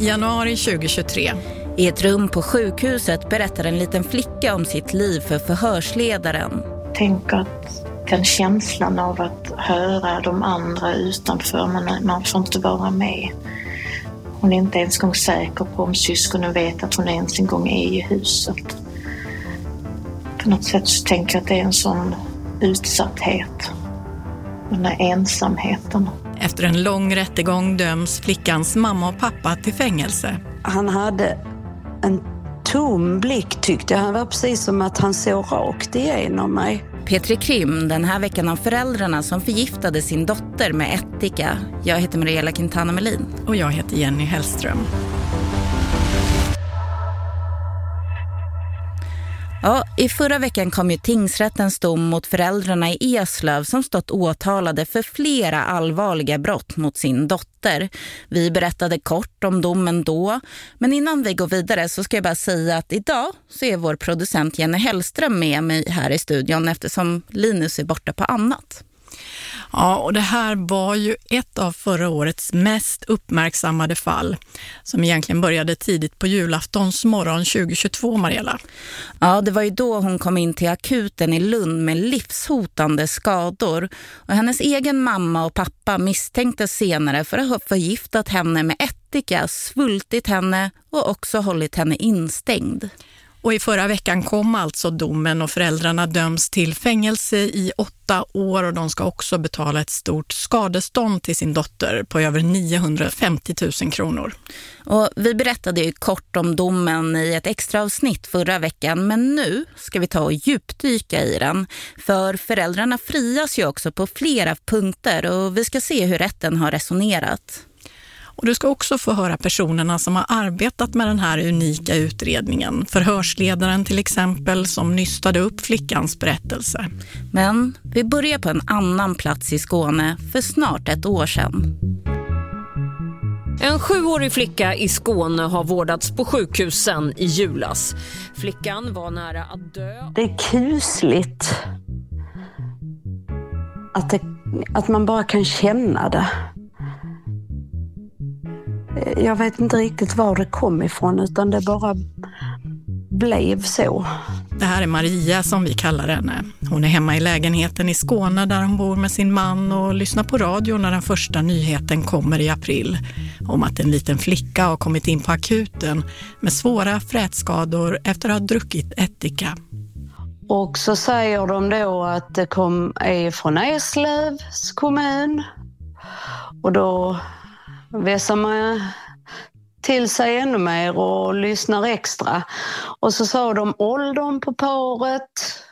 Januari 2023. I ett rum på sjukhuset berättar en liten flicka om sitt liv för förhörsledaren. Tänk att den känslan av att höra de andra utanför men man får inte vara med. Hon är inte ens gång säker på om syskonen vet att hon ens en gång är i huset. På något sätt så tänker jag att det är en sån utsatthet. Den här ensamheten. Efter en lång rättegång döms flickans mamma och pappa till fängelse. Han hade en tom blick tyckte jag. Han var precis som att han såg rakt igenom mig. Petri Krim, den här veckan av föräldrarna som förgiftade sin dotter med ättika. Jag heter Mariella Quintana Melin. Och jag heter Jenny Hellström. Ja, I förra veckan kom ju tingsrättens dom mot föräldrarna i Eslöv som stått åtalade för flera allvarliga brott mot sin dotter. Vi berättade kort om domen då, men innan vi går vidare så ska jag bara säga att idag så är vår producent Jenny Hellström med mig här i studion eftersom Linus är borta på annat. Ja, och det här var ju ett av förra årets mest uppmärksammade fall som egentligen började tidigt på julaftons morgon 2022, Mariella. Ja, det var ju då hon kom in till akuten i Lund med livshotande skador. Och hennes egen mamma och pappa misstänktes senare för att ha förgiftat henne med ättika, svultit henne och också hållit henne instängd. Och i förra veckan kom alltså domen och föräldrarna döms till fängelse i åtta år och de ska också betala ett stort skadestånd till sin dotter på över 950 000 kronor. Och vi berättade ju kort om domen i ett extra avsnitt förra veckan men nu ska vi ta och djupdyka i den. För föräldrarna frias ju också på flera punkter och vi ska se hur rätten har resonerat. Och du ska också få höra personerna som har arbetat med den här unika utredningen. Förhörsledaren till exempel som nystade upp flickans berättelse. Men vi börjar på en annan plats i Skåne för snart ett år sedan. En sjuårig flicka i Skåne har vårdats på sjukhusen i julas. Flickan var nära att dö. Det är kusligt att, det, att man bara kan känna det. Jag vet inte riktigt var det kom ifrån utan det bara blev så. Det här är Maria som vi kallar henne. Hon är hemma i lägenheten i Skåne där hon bor med sin man och lyssnar på radio när den första nyheten kommer i april om att en liten flicka har kommit in på akuten med svåra frätskador efter att ha druckit ättika. Och så säger de då att det kom, är från Eslövs kommun och då vässar man till sig ännu mer och lyssnar extra. Och så sa de åldern på paret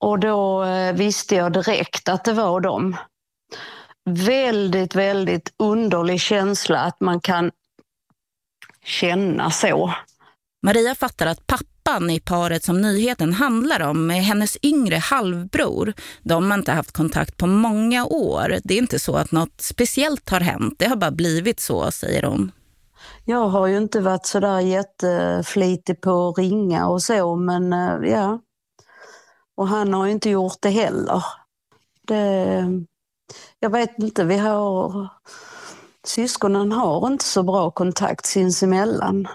och då eh, visste jag direkt att det var dem. Väldigt, väldigt underlig känsla att man kan känna så. Maria fattar att pappa pappan i paret som nyheten handlar om är hennes yngre halvbror. De har inte haft kontakt på många år. Det är inte så att något speciellt har hänt. Det har bara blivit så, säger hon. Jag har ju inte varit så där jätteflitig på att ringa och så, men eh, ja. Och han har ju inte gjort det heller. Det, jag vet inte, vi har... Syskonen har inte så bra kontakt sinsemellan.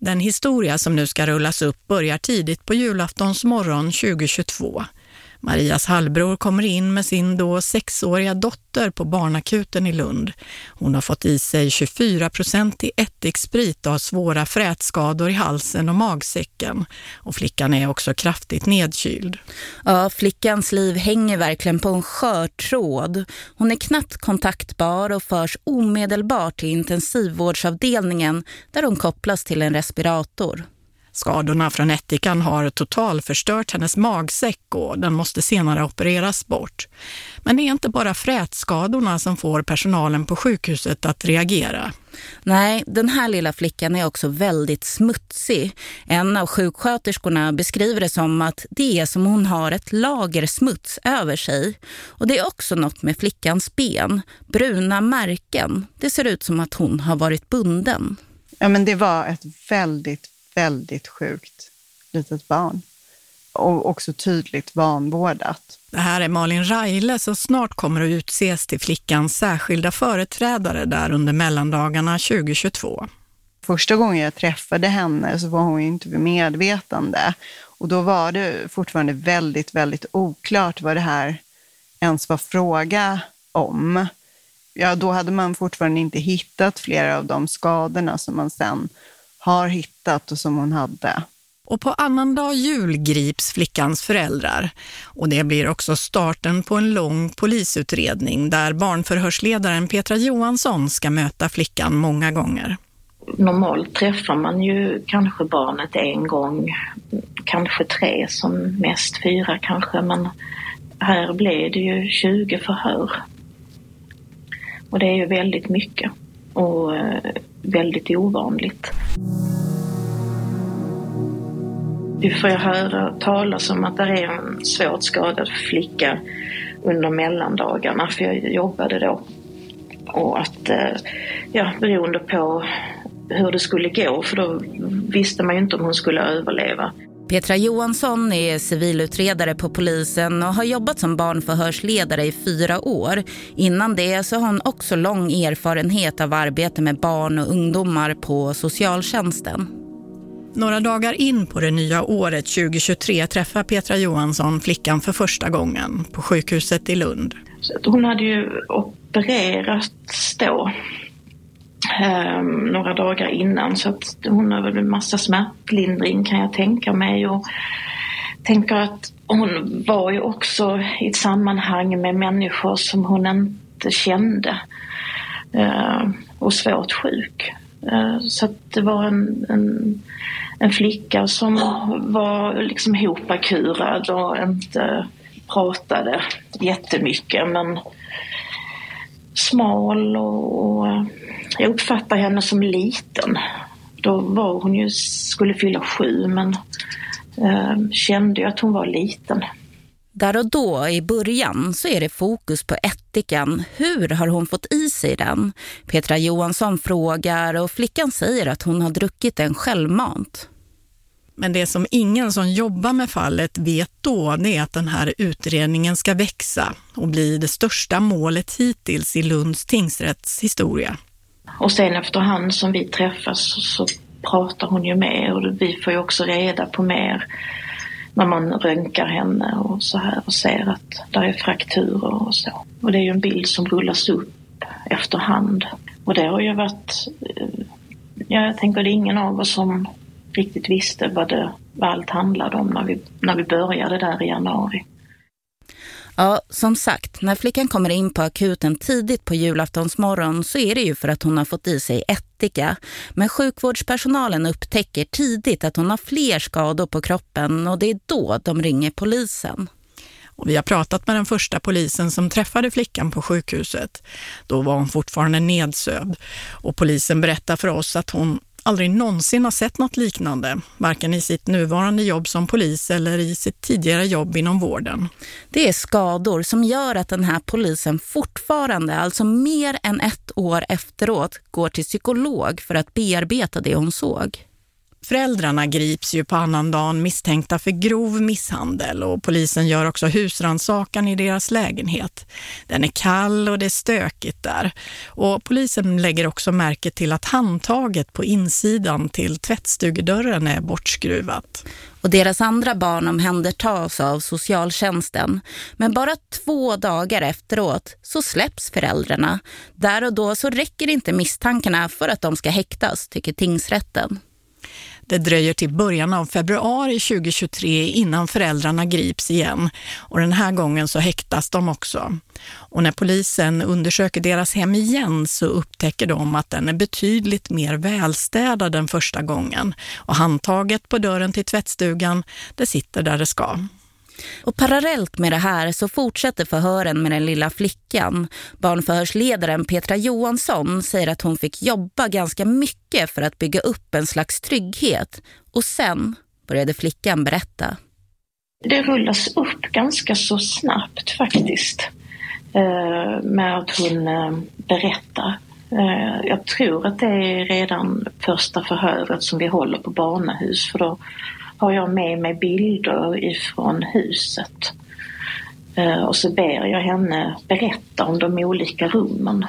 Den historia som nu ska rullas upp börjar tidigt på julaftons morgon 2022. Marias halvbror kommer in med sin då sexåriga dotter på barnakuten i Lund. Hon har fått i sig 24 procent i ättiksprit och har svåra frätskador i halsen och magsäcken. Och flickan är också kraftigt nedkyld. Ja, flickans liv hänger verkligen på en skör tråd. Hon är knappt kontaktbar och förs omedelbart till intensivvårdsavdelningen där hon kopplas till en respirator. Skadorna från ättikan har totalförstört hennes magsäck och den måste senare opereras bort. Men det är inte bara frätskadorna som får personalen på sjukhuset att reagera. Nej, den här lilla flickan är också väldigt smutsig. En av sjuksköterskorna beskriver det som att det är som hon har ett lager smuts över sig. Och det är också något med flickans ben. Bruna märken. Det ser ut som att hon har varit bunden. Ja, men det var ett väldigt väldigt sjukt litet barn. Och också tydligt vanvårdat. Det här är Malin Raile som snart kommer att utses till flickans särskilda företrädare där under mellandagarna 2022. Första gången jag träffade henne så var hon ju inte vid medvetande. Och då var det fortfarande väldigt, väldigt oklart vad det här ens var fråga om. Ja, då hade man fortfarande inte hittat flera av de skadorna som man sen har hittat och som hon hade. Och på annandag jul grips flickans föräldrar. Och det blir också starten på en lång polisutredning där barnförhörsledaren Petra Johansson ska möta flickan många gånger. Normalt träffar man ju kanske barnet en gång, kanske tre som mest fyra kanske, men här blev det ju 20 förhör. Och det är ju väldigt mycket och eh, väldigt ovanligt. Vi får höra talas om att det är en svårt skadad flicka under mellandagarna, för jag jobbade då. Och att, eh, ja, beroende på hur det skulle gå, för då visste man ju inte om hon skulle överleva. Petra Johansson är civilutredare på polisen och har jobbat som barnförhörsledare i fyra år. Innan det så har hon också lång erfarenhet av arbete med barn och ungdomar på socialtjänsten. Några dagar in på det nya året 2023 träffar Petra Johansson flickan för första gången på sjukhuset i Lund. Hon hade ju opererats då eh, några dagar innan. Så att hon har väl en massa smärtlindring kan jag tänka mig. Och tänker att hon var ju också i ett sammanhang med människor som hon inte kände eh, och svårt sjuk. Eh, så att det var en, en, en flicka som var liksom hopakurad och inte pratade jättemycket. Men smal och, och eh, jag uppfattar henne som liten. Då var hon ju, skulle fylla sju men eh, kände ju att hon var liten. Där och då i början så är det fokus på ättikan. Hur har hon fått i sig den? Petra Johansson frågar och flickan säger att hon har druckit den självmant. Men det som ingen som jobbar med fallet vet då det är att den här utredningen ska växa och bli det största målet hittills i Lunds tingsrätts historia. Och sen efterhand som vi träffas så, pratar hon ju mer och vi får ju också reda på mer när man röntgar henne och så här och ser att där är frakturer och så. Och det är ju en bild som rullas upp efterhand. Och det har ju varit, eh, ja jag tänker det är ingen av oss som riktigt visste vad, det, vad allt handlade om när vi, när vi började där i januari. Ja, som sagt, när flickan kommer in på akuten tidigt på julaftonsmorgon så är det ju för att hon har fått i sig ättika. Men sjukvårdspersonalen upptäcker tidigt att hon har fler skador på kroppen och det är då de ringer polisen. Och vi har pratat med den första polisen som träffade flickan på sjukhuset. Då var hon fortfarande nedsövd och polisen berättar för oss att hon aldrig någonsin har sett något liknande, varken i sitt nuvarande jobb som polis eller i sitt tidigare jobb inom vården. Det är skador som gör att den här polisen fortfarande, alltså mer än ett år efteråt, går till psykolog för att bearbeta det hon såg. Föräldrarna grips ju på annandagen misstänkta för grov misshandel och polisen gör också husransakan i deras lägenhet. Den är kall och det är stökigt där. Och polisen lägger också märke till att handtaget på insidan till tvättstugedörren är bortskruvat. Och deras andra barn omhändertas av socialtjänsten. Men bara två dagar efteråt så släpps föräldrarna. Där och då så räcker inte misstankarna för att de ska häktas, tycker tingsrätten. Det dröjer till början av februari 2023 innan föräldrarna grips igen och den här gången så häktas de också. Och när polisen undersöker deras hem igen så upptäcker de att den är betydligt mer välstädad än första gången och handtaget på dörren till tvättstugan det sitter där det ska. Och parallellt med det här så fortsätter förhören med den lilla flickan. Barnförhörsledaren Petra Johansson säger att hon fick jobba ganska mycket för att bygga upp en slags trygghet. Och sen började flickan berätta. Det rullas upp ganska så snabbt faktiskt eh, med att hon eh, berättar. Eh, jag tror att det är redan första förhöret som vi håller på barnahus för då har jag med mig bilder ifrån huset. Eh, och så ber jag henne berätta om de olika rummen.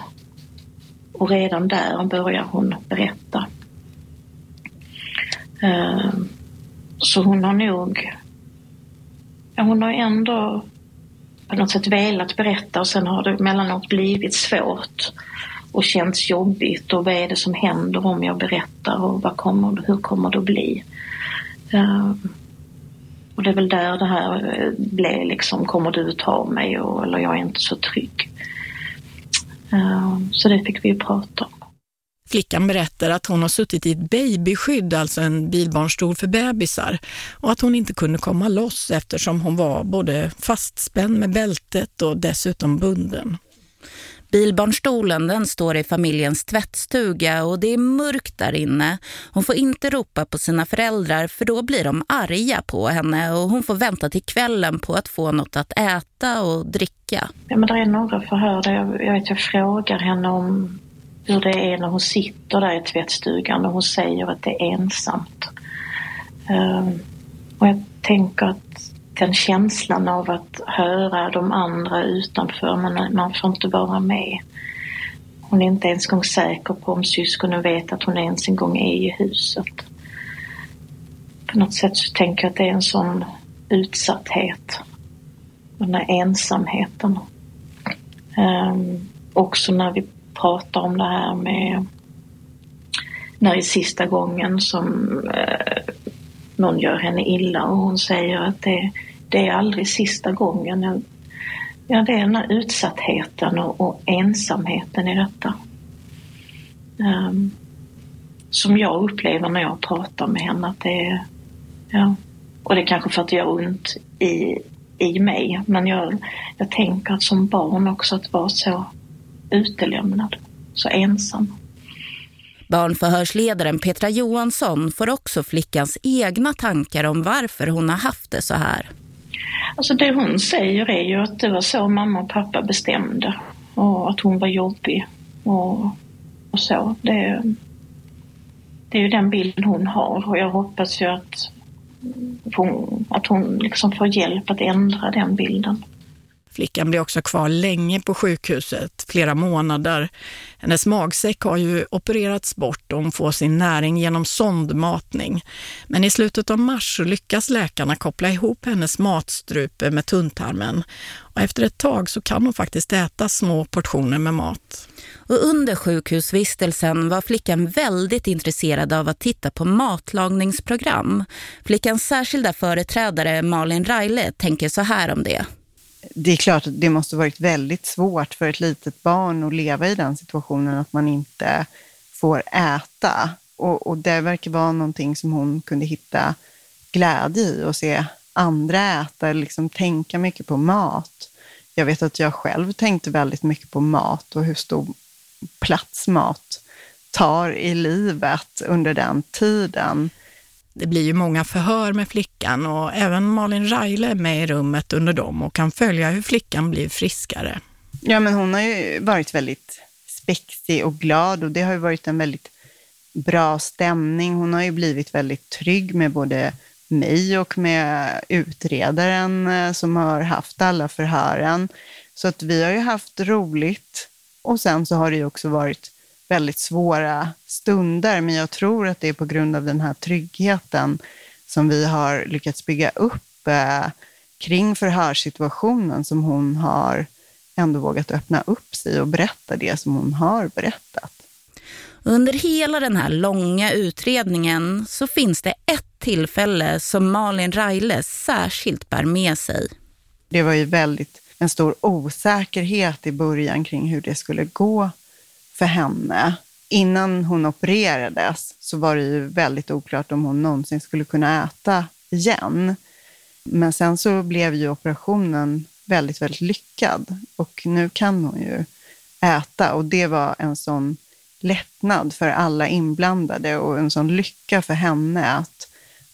Och redan där börjar hon berätta. Eh, så hon har nog, hon har ändå på något sätt velat berätta och sen har det emellanåt blivit svårt och känts jobbigt och vad är det som händer om jag berättar och vad kommer, hur kommer det att bli? Ehm, och det är väl där det här eh, blir blev liksom, kommer du ta mig och, eller jag är inte så trygg. Ehm, så det fick vi prata om. Flickan berättar att hon har suttit i ett babyskydd, alltså en bilbarnstol för bebisar, och att hon inte kunde komma loss eftersom hon var både fastspänd med bältet och dessutom bunden. Bilbarnstolen den står i familjens tvättstuga och det är mörkt där inne. Hon får inte ropa på sina föräldrar för då blir de arga på henne och hon får vänta till kvällen på att få något att äta och dricka. Ja, men det är några förhör där jag, jag, vet, jag frågar henne om hur det är när hon sitter där i tvättstugan och hon säger att det är ensamt. Um, och jag tänker att den känslan av att höra de andra utanför men man får inte vara med. Hon är inte ens gång säker på om syskonen vet att hon ens en gång är i huset. På något sätt så tänker jag att det är en sån utsatthet. Den här ensamheten. Um, också när vi pratar om det här med när det är sista gången som eh, någon gör henne illa och hon säger att det, det är aldrig sista gången. Ja, det är den här utsattheten och, och ensamheten i detta. Um, som jag upplever när jag pratar med henne att det är, ja, och det är kanske för att det gör ont i, i mig, men jag, jag tänker att som barn också att vara så utelämnad, så ensam. Barnförhörsledaren Petra Johansson får också flickans egna tankar om varför hon har haft det så här. Alltså det hon säger är ju att det var så mamma och pappa bestämde och att hon var jobbig och, och så. Det, det är ju den bilden hon har och jag hoppas ju att hon, att hon liksom får hjälp att ändra den bilden. Flickan blir också kvar länge på sjukhuset, flera månader. Hennes magsäck har ju opererats bort och hon får sin näring genom sondmatning. Men i slutet av mars lyckas läkarna koppla ihop hennes matstrupe med tunntarmen. Och efter ett tag så kan hon faktiskt äta små portioner med mat. Och under sjukhusvistelsen var flickan väldigt intresserad av att titta på matlagningsprogram. Flickans särskilda företrädare Malin Reile tänker så här om det det är klart att det måste varit väldigt svårt för ett litet barn att leva i den situationen att man inte får äta. Och, och det verkar vara någonting som hon kunde hitta glädje i och se andra äta, liksom tänka mycket på mat. Jag vet att jag själv tänkte väldigt mycket på mat och hur stor plats mat tar i livet under den tiden. Det blir ju många förhör med flickan och även Malin Reile är med i rummet under dem och kan följa hur flickan blir friskare. Ja, men hon har ju varit väldigt spexig och glad och det har ju varit en väldigt bra stämning. Hon har ju blivit väldigt trygg med både mig och med utredaren eh, som har haft alla förhören. Så att vi har ju haft roligt och sen så har det ju också varit väldigt svåra stunder, men jag tror att det är på grund av den här tryggheten som vi har lyckats bygga upp eh, kring förhörssituationen som hon har ändå vågat öppna upp sig och berätta det som hon har berättat. Under hela den här långa utredningen så finns det ett tillfälle som Malin Reile särskilt bär med sig. Det var ju väldigt en stor osäkerhet i början kring hur det skulle gå för henne. Innan hon opererades så var det ju väldigt oklart om hon någonsin skulle kunna äta igen. Men sen så blev ju operationen väldigt, väldigt lyckad och nu kan hon ju äta och det var en sån lättnad för alla inblandade och en sån lycka för henne att,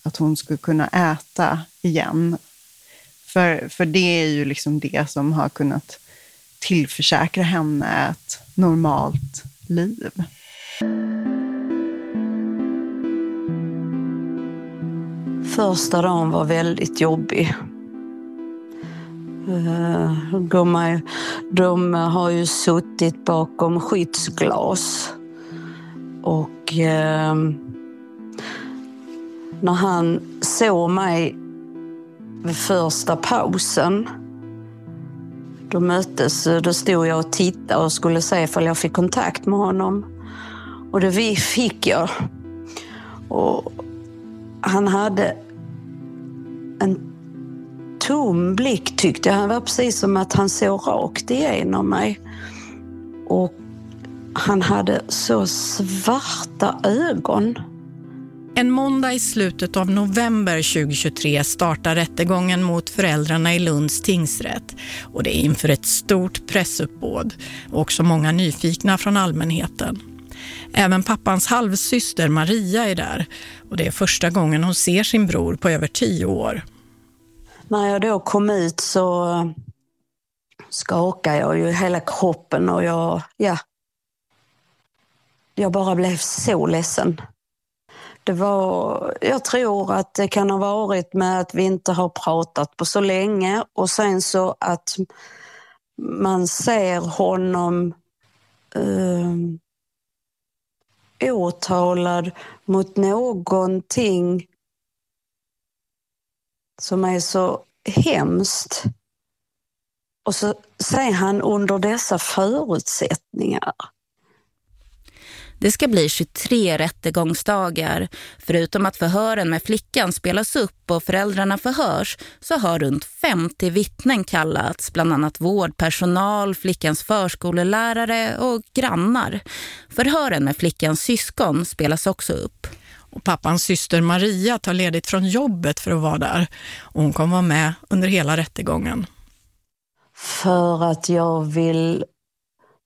att hon skulle kunna äta igen. För, för det är ju liksom det som har kunnat tillförsäkra henne att normalt liv. Första dagen var väldigt jobbig. Eh, de, de har ju suttit bakom skyddsglas. Och eh, när han såg mig vid första pausen då möttes, eh, då stod jag och tittade och skulle se ifall jag fick kontakt med honom. Och det fick jag. Och han hade en tom blick tyckte jag. Han var precis som att han såg rakt igenom mig. Och han hade så svarta ögon. En måndag i slutet av november 2023 startar rättegången mot föräldrarna i Lunds tingsrätt. Och det är inför ett stort pressuppbåd och också många nyfikna från allmänheten. Även pappans halvsyster Maria är där och det är första gången hon ser sin bror på över tio år. När jag då kom ut så skakade jag ju hela kroppen och jag, ja, jag bara blev så ledsen. Det var, jag tror att det kan ha varit med att vi inte har pratat på så länge och sen så att man ser honom eh, åtalad mot någonting som är så hemskt. Och så säger han under dessa förutsättningar. Det ska bli 23 rättegångsdagar. Förutom att förhören med flickan spelas upp och föräldrarna förhörs så har runt 50 vittnen kallats, bland annat vårdpersonal, flickans förskolelärare och grannar. Förhören med flickans syskon spelas också upp. Och pappans syster Maria tar ledigt från jobbet för att vara där. Och hon kommer vara med under hela rättegången. För att jag vill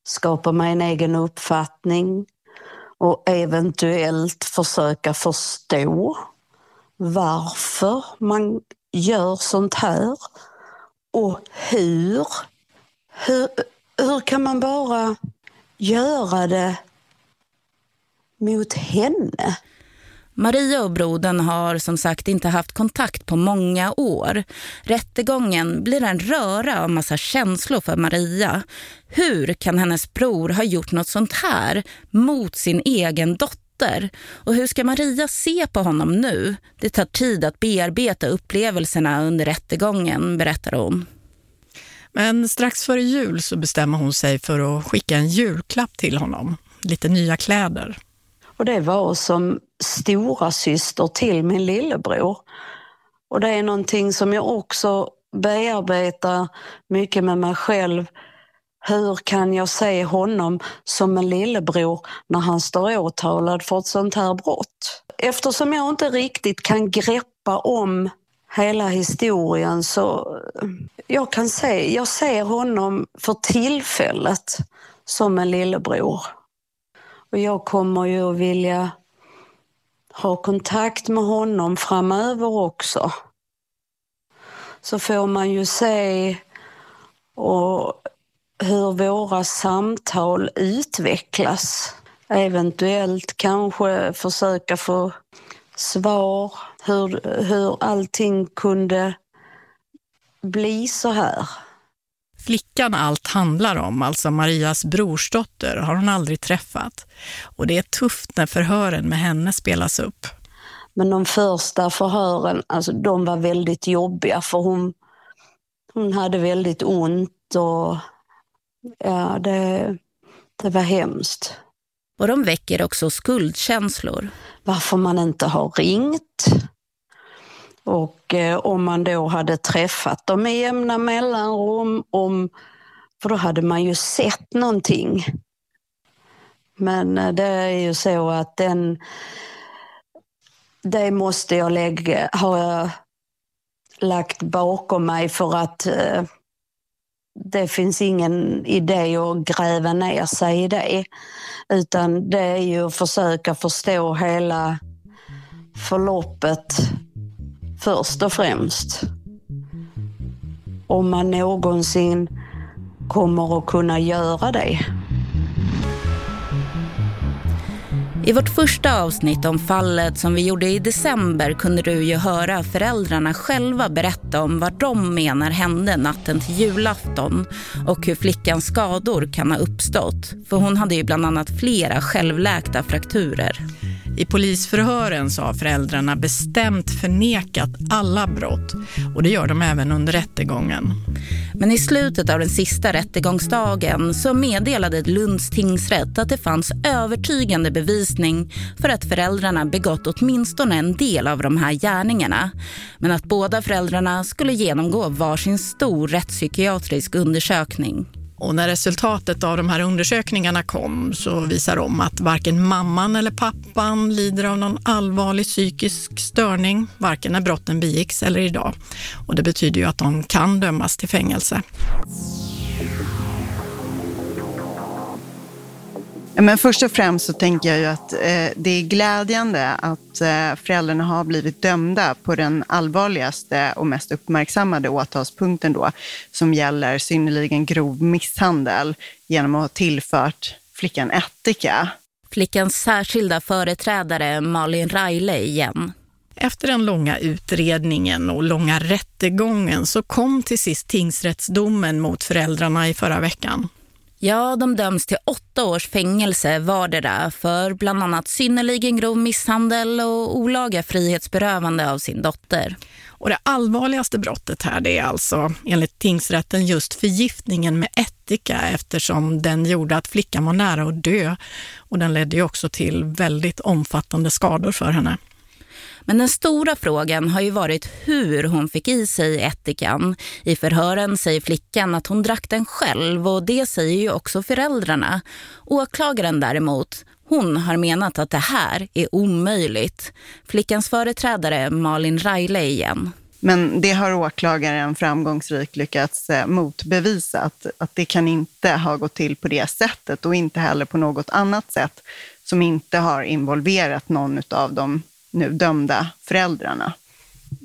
skapa mig en egen uppfattning och eventuellt försöka förstå varför man gör sånt här och hur. Hur, hur kan man bara göra det mot henne? Maria och brodern har som sagt inte haft kontakt på många år. Rättegången blir en röra av massa känslor för Maria. Hur kan hennes bror ha gjort något sånt här mot sin egen dotter? Och hur ska Maria se på honom nu? Det tar tid att bearbeta upplevelserna under rättegången, berättar hon. Men strax före jul så bestämmer hon sig för att skicka en julklapp till honom. Lite nya kläder. Och det var som stora syster till min lillebror. Och det är någonting som jag också bearbetar mycket med mig själv. Hur kan jag se honom som en lillebror när han står åtalad för ett sånt här brott? Eftersom jag inte riktigt kan greppa om hela historien så jag kan se, jag ser honom för tillfället som en lillebror. Och jag kommer ju att vilja ha kontakt med honom framöver också. Så får man ju se och hur våra samtal utvecklas. Eventuellt kanske försöka få svar hur, hur allting kunde bli så här. Flickan allt handlar om, alltså Marias brorsdotter, har hon aldrig träffat. Och det är tufft när förhören med henne spelas upp. Men de första förhören, alltså de var väldigt jobbiga för hon, hon hade väldigt ont och ja, det, det var hemskt. Och de väcker också skuldkänslor. Varför man inte har ringt. Och eh, om man då hade träffat dem i jämna mellanrum, om, för då hade man ju sett någonting. Men eh, det är ju så att den, det måste jag lägga, har jag lagt bakom mig för att eh, det finns ingen idé att gräva ner sig i det. Utan det är ju att försöka förstå hela förloppet först och främst. Om man någonsin kommer att kunna göra det. I vårt första avsnitt om fallet som vi gjorde i december kunde du ju höra föräldrarna själva berätta om vad de menar hände natten till julafton och hur flickans skador kan ha uppstått. För hon hade ju bland annat flera självläkta frakturer. I polisförhören så har föräldrarna bestämt förnekat alla brott och det gör de även under rättegången. Men i slutet av den sista rättegångsdagen så meddelade Lunds tingsrätt att det fanns övertygande bevisning för att föräldrarna begått åtminstone en del av de här gärningarna. Men att båda föräldrarna skulle genomgå varsin stor rättspsykiatrisk undersökning. Och när resultatet av de här undersökningarna kom så visar de att varken mamman eller pappan lider av någon allvarlig psykisk störning, varken när brotten begicks eller idag. Och det betyder ju att de kan dömas till fängelse. Men först och främst så tänker jag ju att eh, det är glädjande att eh, föräldrarna har blivit dömda på den allvarligaste och mest uppmärksammade åtalspunkten då, som gäller synnerligen grov misshandel genom att ha tillfört flickan ättika. Flickans särskilda företrädare Malin Raile igen. Efter den långa utredningen och långa rättegången så kom till sist tingsrättsdomen mot föräldrarna i förra veckan. Ja, de döms till åtta års fängelse vardera för bland annat synnerligen grov misshandel och olaga frihetsberövande av sin dotter. Och det allvarligaste brottet här det är alltså enligt tingsrätten just förgiftningen med ättika eftersom den gjorde att flickan var nära att dö och den ledde ju också till väldigt omfattande skador för henne. Men den stora frågan har ju varit hur hon fick i sig ättikan. I förhören säger flickan att hon drack den själv och det säger ju också föräldrarna. Åklagaren däremot, hon har menat att det här är omöjligt. Flickans företrädare Malin Raile igen. Men det har åklagaren framgångsrikt lyckats eh, motbevisa att, att det kan inte ha gått till på det sättet och inte heller på något annat sätt som inte har involverat någon av de nu dömda föräldrarna.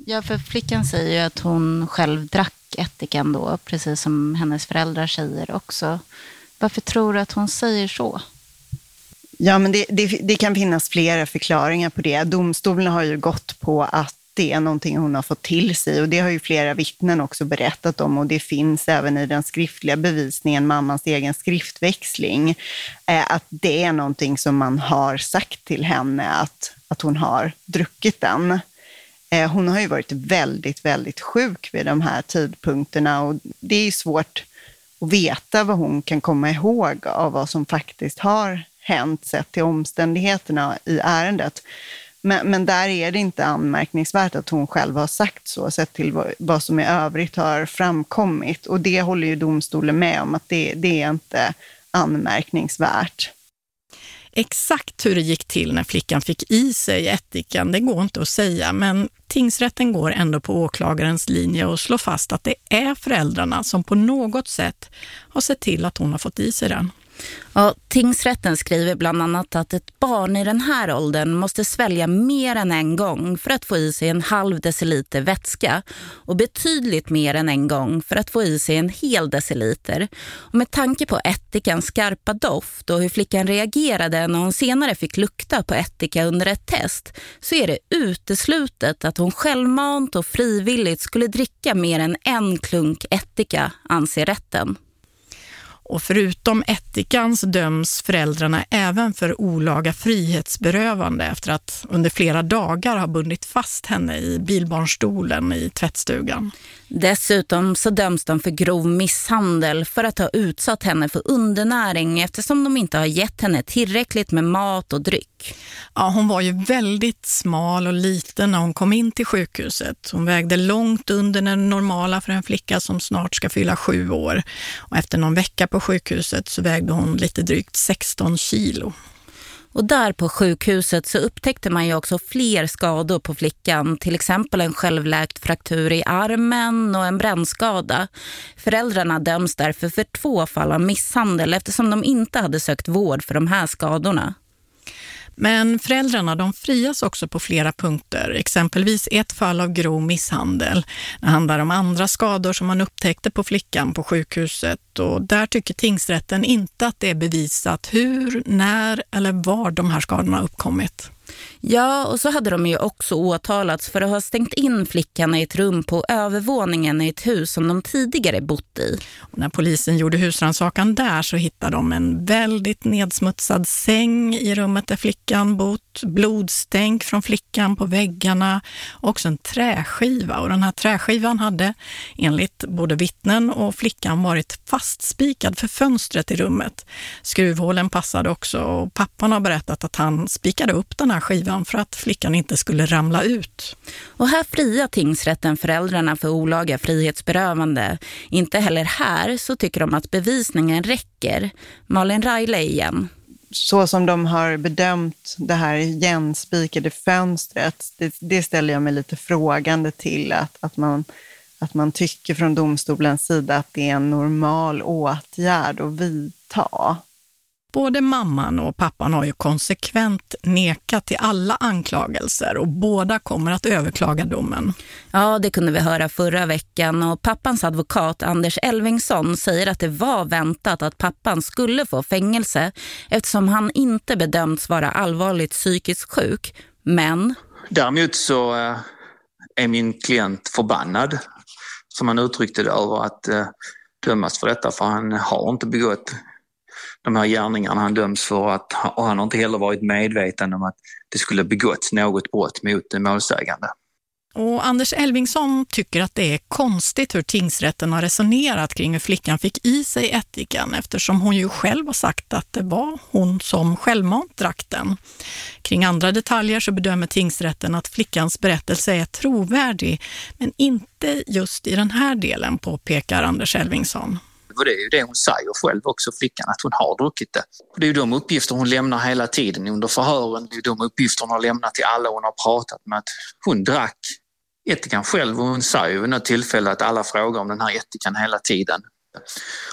Ja, för flickan säger ju att hon själv drack ättikan då, precis som hennes föräldrar säger också. Varför tror du att hon säger så? Ja, men det, det, det kan finnas flera förklaringar på det. Domstolen har ju gått på att det är någonting hon har fått till sig och det har ju flera vittnen också berättat om och det finns även i den skriftliga bevisningen, mammans egen skriftväxling, eh, att det är någonting som man har sagt till henne att, att hon har druckit den. Eh, hon har ju varit väldigt, väldigt sjuk vid de här tidpunkterna och det är svårt att veta vad hon kan komma ihåg av vad som faktiskt har hänt sett till omständigheterna i ärendet. Men, men där är det inte anmärkningsvärt att hon själv har sagt så, sett till vad, vad som i övrigt har framkommit. Och det håller ju domstolen med om, att det, det är inte anmärkningsvärt. Exakt hur det gick till när flickan fick i sig ättikan, det går inte att säga, men tingsrätten går ändå på åklagarens linje och slår fast att det är föräldrarna som på något sätt har sett till att hon har fått i sig den. Ja, tingsrätten skriver bland annat att ett barn i den här åldern måste svälja mer än en gång för att få i sig en halv deciliter vätska och betydligt mer än en gång för att få i sig en hel deciliter. Och med tanke på ättikans skarpa doft och hur flickan reagerade när hon senare fick lukta på ättika under ett test så är det uteslutet att hon självmant och frivilligt skulle dricka mer än en klunk ättika, anser rätten. Och förutom ättikans döms föräldrarna även för olaga frihetsberövande efter att under flera dagar ha bundit fast henne i bilbarnstolen i tvättstugan. Dessutom så döms de för grov misshandel för att ha utsatt henne för undernäring eftersom de inte har gett henne tillräckligt med mat och dryck. Ja, hon var ju väldigt smal och liten när hon kom in till sjukhuset. Hon vägde långt under den normala för en flicka som snart ska fylla sju år. Och efter någon vecka på sjukhuset så vägde hon lite drygt 16 kilo. Och där på sjukhuset så upptäckte man ju också fler skador på flickan. Till exempel en självläkt fraktur i armen och en brännskada. Föräldrarna döms därför för två fall av misshandel eftersom de inte hade sökt vård för de här skadorna. Men föräldrarna de frias också på flera punkter, exempelvis ett fall av grov misshandel. Det handlar om andra skador som man upptäckte på flickan på sjukhuset och där tycker tingsrätten inte att det är bevisat hur, när eller var de här skadorna uppkommit. Ja, och så hade de ju också åtalats för att ha stängt in flickan i ett rum på övervåningen i ett hus som de tidigare bott i. Och när polisen gjorde husrannsakan där så hittade de en väldigt nedsmutsad säng i rummet där flickan bott, blodstänk från flickan på väggarna och också en träskiva. Och den här träskivan hade enligt både vittnen och flickan varit fastspikad för fönstret i rummet. Skruvhålen passade också och pappan har berättat att han spikade upp den här skivan för att flickan inte skulle ramla ut. Och här fria tingsrätten föräldrarna för olaga frihetsberövande. Inte heller här så tycker de att bevisningen räcker. Malin Raile igen. Så som de har bedömt det här igenspikade fönstret, det, det ställer jag mig lite frågande till att, att, man, att man tycker från domstolens sida att det är en normal åtgärd att vidta. Både mamman och pappan har ju konsekvent nekat till alla anklagelser och båda kommer att överklaga domen. Ja, det kunde vi höra förra veckan och pappans advokat Anders Elvingsson säger att det var väntat att pappan skulle få fängelse eftersom han inte bedömts vara allvarligt psykiskt sjuk. Men... Däremot så eh, är min klient förbannad, som han uttryckte det, över att eh, dömas för detta för han har inte begått de här gärningarna han döms för att, och han har inte heller varit medveten om att det skulle begåtts något brott mot målsägande. Och Anders Elvingsson tycker att det är konstigt hur tingsrätten har resonerat kring hur flickan fick i sig ättikan eftersom hon ju själv har sagt att det var hon som självmant drack den. Kring andra detaljer så bedömer tingsrätten att flickans berättelse är trovärdig men inte just i den här delen, påpekar Anders Elvingsson. Och det är ju det hon säger själv också, flickan, att hon har druckit det. Och det är ju de uppgifter hon lämnar hela tiden under förhören. Det är de uppgifter hon har lämnat till alla hon har pratat med. Att hon drack ättikan själv och hon säger ju vid något tillfälle att alla frågar om den här ättikan hela tiden.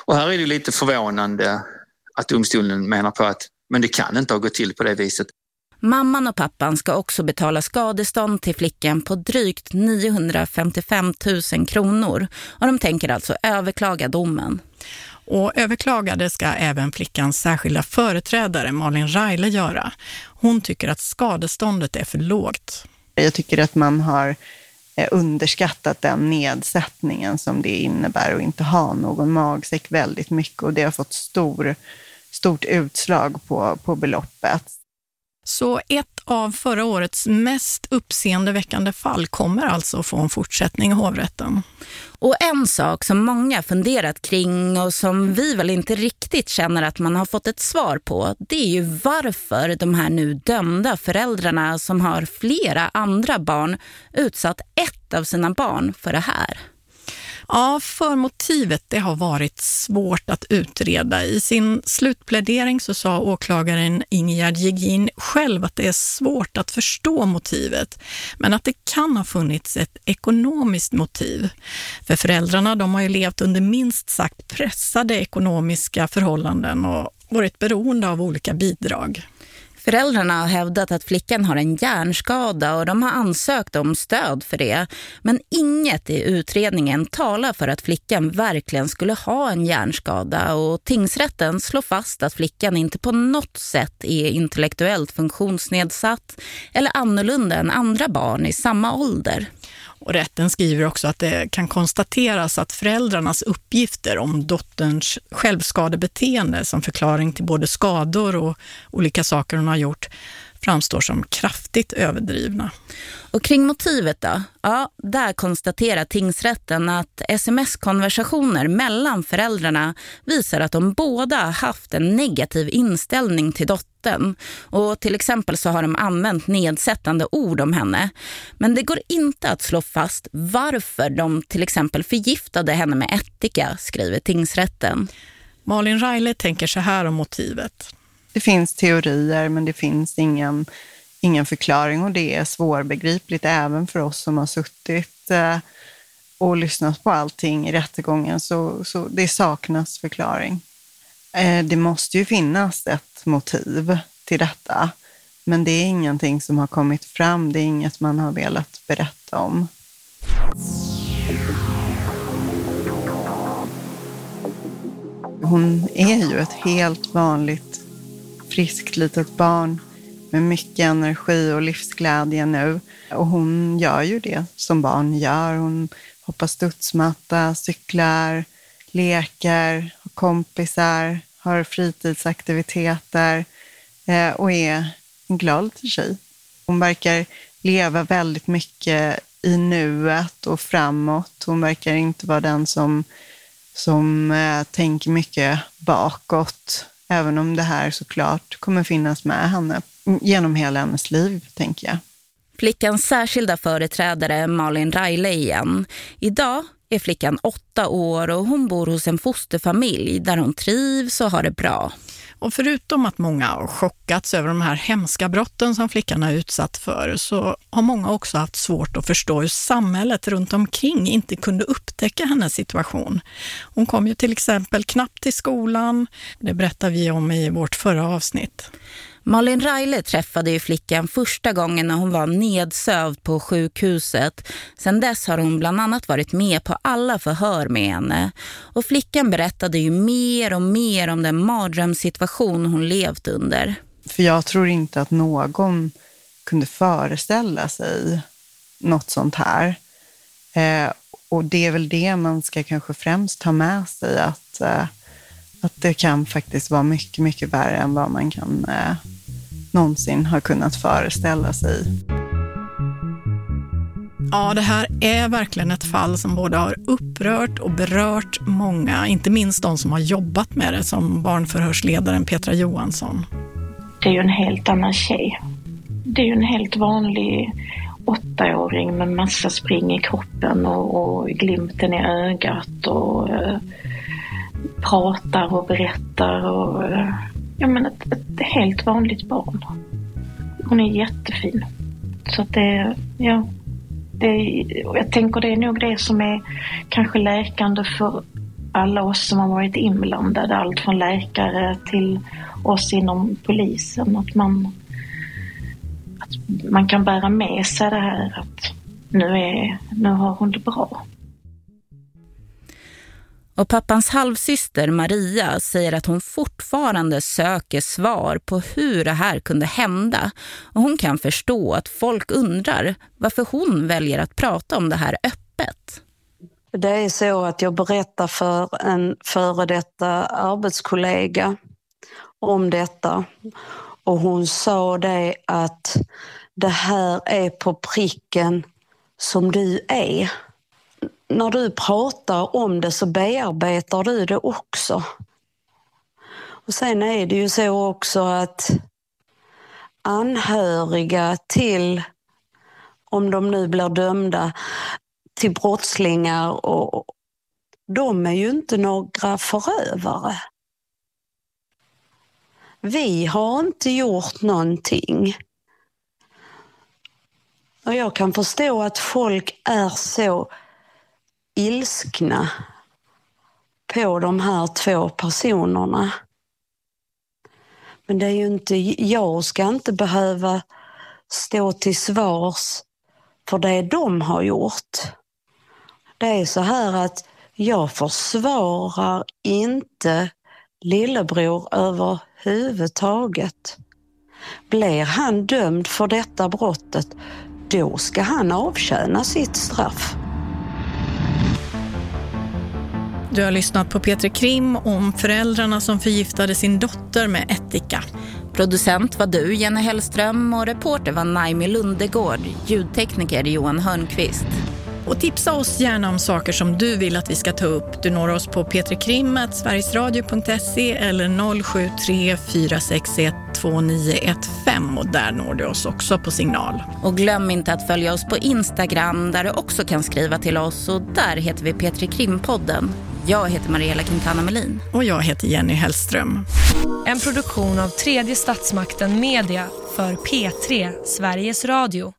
Och här är det lite förvånande att domstolen menar på att men det kan inte ha gått till på det viset. Mamman och pappan ska också betala skadestånd till flickan på drygt 955 000 kronor och de tänker alltså överklaga domen. Och överklagade ska även flickans särskilda företrädare Malin Reile göra. Hon tycker att skadeståndet är för lågt. Jag tycker att man har eh, underskattat den nedsättningen som det innebär att inte ha någon magsäck väldigt mycket och det har fått stor, stort utslag på, på beloppet. Så ett av förra årets mest uppseendeväckande fall kommer alltså få en fortsättning i hovrätten. Och en sak som många funderat kring och som vi väl inte riktigt känner att man har fått ett svar på, det är ju varför de här nu dömda föräldrarna som har flera andra barn utsatt ett av sina barn för det här. Ja, för motivet det har varit svårt att utreda. I sin slutplädering så sa åklagaren Ingegerd Jigin själv att det är svårt att förstå motivet, men att det kan ha funnits ett ekonomiskt motiv. För föräldrarna de har ju levt under minst sagt pressade ekonomiska förhållanden och varit beroende av olika bidrag. Föräldrarna har hävdat att flickan har en hjärnskada och de har ansökt om stöd för det. Men inget i utredningen talar för att flickan verkligen skulle ha en hjärnskada och tingsrätten slår fast att flickan inte på något sätt är intellektuellt funktionsnedsatt eller annorlunda än andra barn i samma ålder. Och rätten skriver också att det kan konstateras att föräldrarnas uppgifter om dotterns självskadebeteende som förklaring till både skador och olika saker hon har gjort framstår som kraftigt överdrivna. Och kring motivet då? Ja, där konstaterar tingsrätten att sms-konversationer mellan föräldrarna visar att de båda haft en negativ inställning till dottern. Och till exempel så har de använt nedsättande ord om henne. Men det går inte att slå fast varför de till exempel förgiftade henne med ättika, skriver tingsrätten. Malin Reile tänker så här om motivet. Det finns teorier men det finns ingen, ingen förklaring och det är svårbegripligt även för oss som har suttit eh, och lyssnat på allting i rättegången. Så, så det saknas förklaring. Eh, det måste ju finnas ett motiv till detta. Men det är ingenting som har kommit fram, det är inget man har velat berätta om. Hon är ju ett helt vanligt friskt litet barn med mycket energi och livsglädje nu. Och hon gör ju det som barn gör. Hon hoppar studsmatta, cyklar, leker, har kompisar, har fritidsaktiviteter eh, och är en glad liten tjej. Hon verkar leva väldigt mycket i nuet och framåt. Hon verkar inte vara den som, som eh, tänker mycket bakåt, även om det här såklart kommer finnas med henne genom hela hennes liv, tänker jag. Flickans särskilda företrädare Malin Reile igen. Idag är flickan åtta år och hon bor hos en fosterfamilj där hon trivs och har det bra. Och förutom att många har chockats över de här hemska brotten som flickan har utsatt för så har många också haft svårt att förstå hur samhället runt omkring inte kunde upptäcka hennes situation. Hon kom ju till exempel knappt till skolan, det berättar vi om i vårt förra avsnitt. Malin Reile träffade ju flickan första gången när hon var nedsövd på sjukhuset. Sen dess har hon bland annat varit med på alla förhör med henne. Och flickan berättade ju mer och mer om den mardrömssituation hon levt under. För jag tror inte att någon kunde föreställa sig något sånt här. Eh, och det är väl det man ska kanske främst ta med sig, att, eh, att det kan faktiskt vara mycket, mycket värre än vad man kan eh, någonsin har kunnat föreställa sig. Ja, det här är verkligen ett fall som både har upprört och berört många, inte minst de som har jobbat med det, som barnförhörsledaren Petra Johansson. Det är ju en helt annan tjej. Det är ju en helt vanlig åttaåring med massa spring i kroppen och, och glimten i ögat och eh, pratar och berättar och eh, ja, men ett, ett helt vanligt barn. Hon är jättefin. Så att det, ja, det, jag tänker det är nog det som är kanske läkande för alla oss som har varit inblandade, allt från läkare till oss inom polisen, att man, att man kan bära med sig det här att nu, är, nu har hon det bra. Och pappans halvsyster Maria säger att hon fortfarande söker svar på hur det här kunde hända. Och hon kan förstå att folk undrar varför hon väljer att prata om det här öppet. Det är så att jag berättar för en före detta arbetskollega om detta. Och hon sa det att det här är på pricken som du är när du pratar om det så bearbetar du det också. Och sen är det ju så också att anhöriga till, om de nu blir dömda, till brottslingar, och, de är ju inte några förövare. Vi har inte gjort någonting. Och jag kan förstå att folk är så ilskna på de här två personerna. Men det är ju inte, jag ska inte behöva stå till svars för det de har gjort. Det är så här att jag försvarar inte lillebror överhuvudtaget. Blir han dömd för detta brottet, då ska han avtjäna sitt straff. Du har lyssnat på Peter Krim om föräldrarna som förgiftade sin dotter med ättika. Producent var du, Jenny Hellström, och reporter var Naimi Lundegård, ljudtekniker Johan Hörnqvist. Och tipsa oss gärna om saker som du vill att vi ska ta upp. Du når oss på petrikrim.sverigesradio.se eller 073 461 2915 och där når du oss också på signal. Och glöm inte att följa oss på Instagram där du också kan skriva till oss och där heter vi Petri Krimpodden. Jag heter Mariella Quintana Melin. Och jag heter Jenny Hellström. En produktion av tredje statsmakten Media för P3 Sveriges Radio.